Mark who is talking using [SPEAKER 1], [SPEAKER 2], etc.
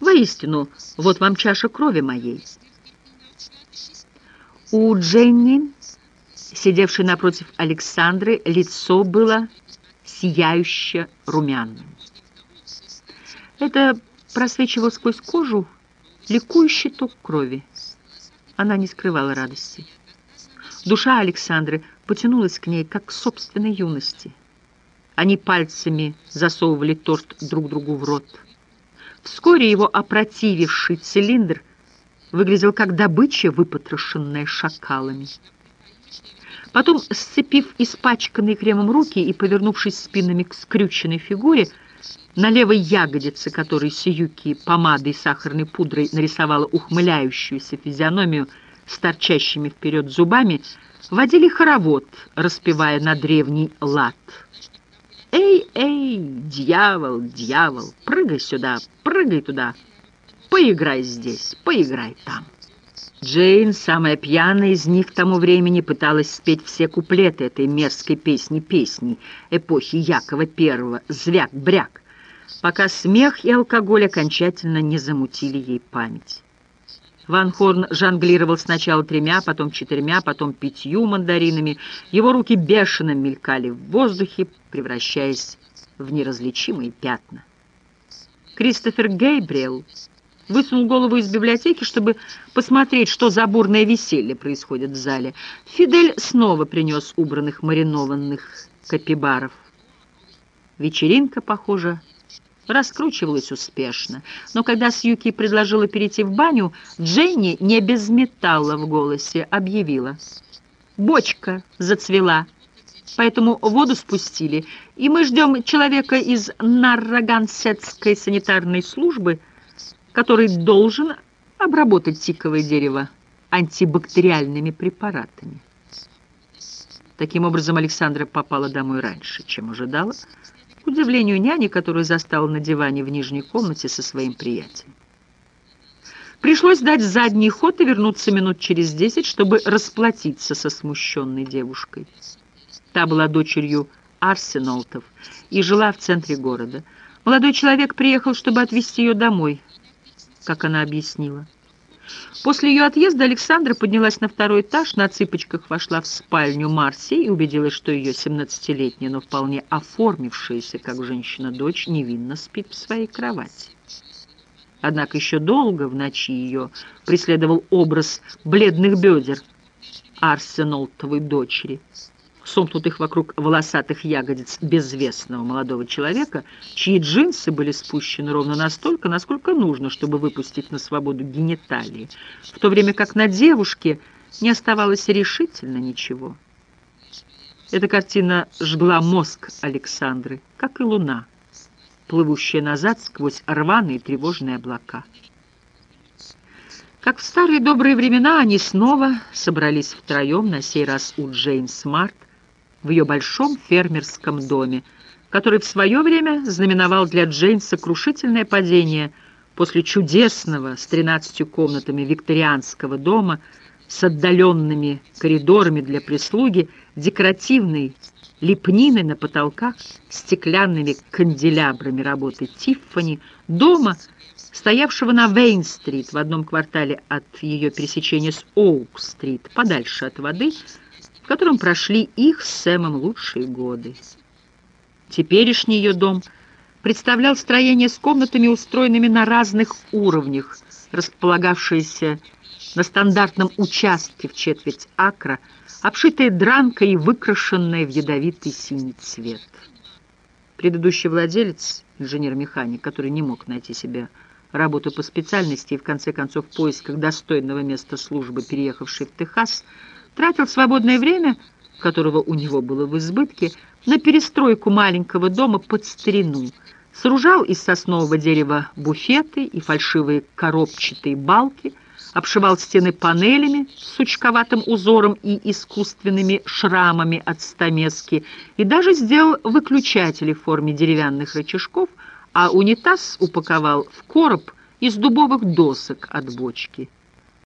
[SPEAKER 1] Воистину, вот вам чаша крови моей. У Дженни, сидевшей напротив Александры, лицо было сияюще румяным. Это просвечивал сквозь кожу ликующий ток крови. Она не скрывала радости. Душа Александры потянулась к ней, как к собственной юности. Они пальцами засовывали торт друг другу в рот. Вскоре его опротививший цилиндр выглядел как добыча, выпотрошенная шакалами. Потом, сцепив испачканные кремом руки и повернувшись спинами к скрюченной фигуре, на левой ягодице, которой Сиюки помадой и сахарной пудрой нарисовала ухмыляющуюся физиономию с торчащими вперед зубами, водили хоровод, распевая на древний лад. «Эй, эй, дьявол, дьявол, прыгай сюда, прыгай туда, поиграй здесь, поиграй там». Джейн, самая пьяная из них к тому времени, пыталась спеть все куплеты этой мерзкой песни-песни эпохи Якова I «Звяк-бряк», пока смех и алкоголь окончательно не замутили ей память. Ван Хорн жонглировал сначала тремя, потом четырьмя, потом пятью мандаринами. Его руки бешено мелькали в воздухе, превращаясь в неразличимые пятна. Кристофер Гейбриэл высунул голову из библиотеки, чтобы посмотреть, что за бурное веселье происходит в зале. Фидель снова принес убранных маринованных капибаров. Вечеринка, похоже, раскручивалась успешно. Но когда Сьюки предложила перейти в баню, Дженни не без металла в голосе объявила. «Бочка зацвела, поэтому воду спустили, и мы ждем человека из Наррагансетской санитарной службы, который должен обработать тиковое дерево антибактериальными препаратами». Таким образом, Александра попала домой раньше, чем ожидала, к удивлению няни, которую застала на диване в нижней комнате со своим приятелем. Пришлось дать задний ход и вернуться минут через десять, чтобы расплатиться со смущенной девушкой. Та была дочерью Арсенолтов и жила в центре города. Молодой человек приехал, чтобы отвезти ее домой, как она объяснила. После ее отъезда Александра поднялась на второй этаж, на цыпочках вошла в спальню Марси и убедилась, что ее 17-летняя, но вполне оформившаяся как женщина-дочь невинно спит в своей кровати. Однако еще долго в ночи ее преследовал образ бледных бедер Арсенолтовой дочери – сомкнутых вокруг волосатых ягодиц безвестного молодого человека, чьи джинсы были спущены ровно настолько, насколько нужно, чтобы выпустить на свободу гениталии, в то время как на девушке не оставалось решительно ничего. Эта картина жгла мозг Александры, как и луна, плывущая назад сквозь рваные тревожные облака. Как в старые добрые времена они снова собрались втроем, на сей раз у Джейн Смарт, в ее большом фермерском доме, который в свое время знаменовал для Джейн сокрушительное падение после чудесного с тринадцатью комнатами викторианского дома с отдаленными коридорами для прислуги, декоративной лепниной на потолках, стеклянными канделябрами работы Тиффани, дома, стоявшего на Вейн-стрит в одном квартале от ее пересечения с Оук-стрит, подальше от воды, в котором прошли их с Сэмом лучшие годы. Теперешний ее дом представлял строение с комнатами, устроенными на разных уровнях, располагавшиеся на стандартном участке в четверть акра, обшитые дранкой и выкрашенные в ядовитый синий цвет. Предыдущий владелец, инженер-механик, который не мог найти себе работу по специальности и в конце концов в поисках достойного места службы, переехавший в Техас, тратил свободное время, которого у него было в избытке, на перестройку маленького дома под старину, сооружал из соснового дерева буфеты и фальшивые коробчатые балки, обшивал стены панелями с сучковатым узором и искусственными шрамами от стамески и даже сделал выключатели в форме деревянных рычажков, а унитаз упаковал в короб из дубовых досок от бочки –